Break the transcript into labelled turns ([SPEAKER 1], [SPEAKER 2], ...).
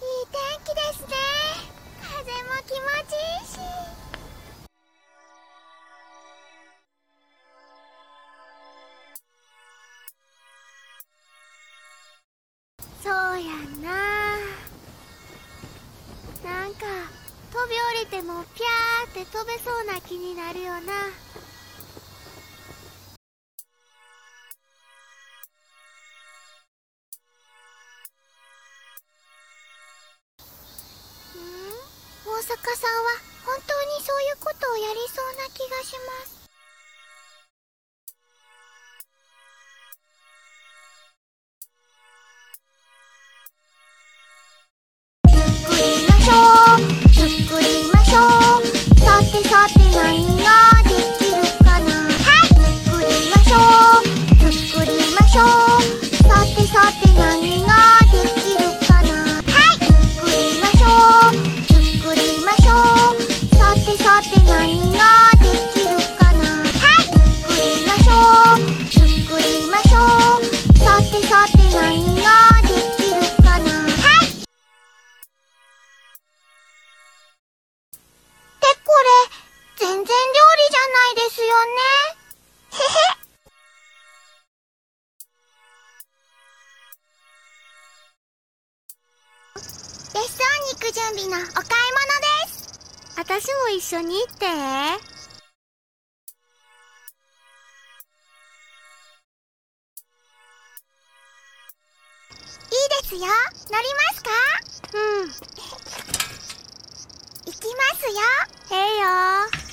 [SPEAKER 1] 天気ですね。風も気持ちいいし。そうやんな。なんか飛び降りてもピャーって飛べそうな気になるよな。大阪さんは本当にそういうことをやりそうな気がします。別荘に行く準備のお買い物です。私も一緒に行って。いいですよ。乗りますか？うん。行きますよ。ええよ。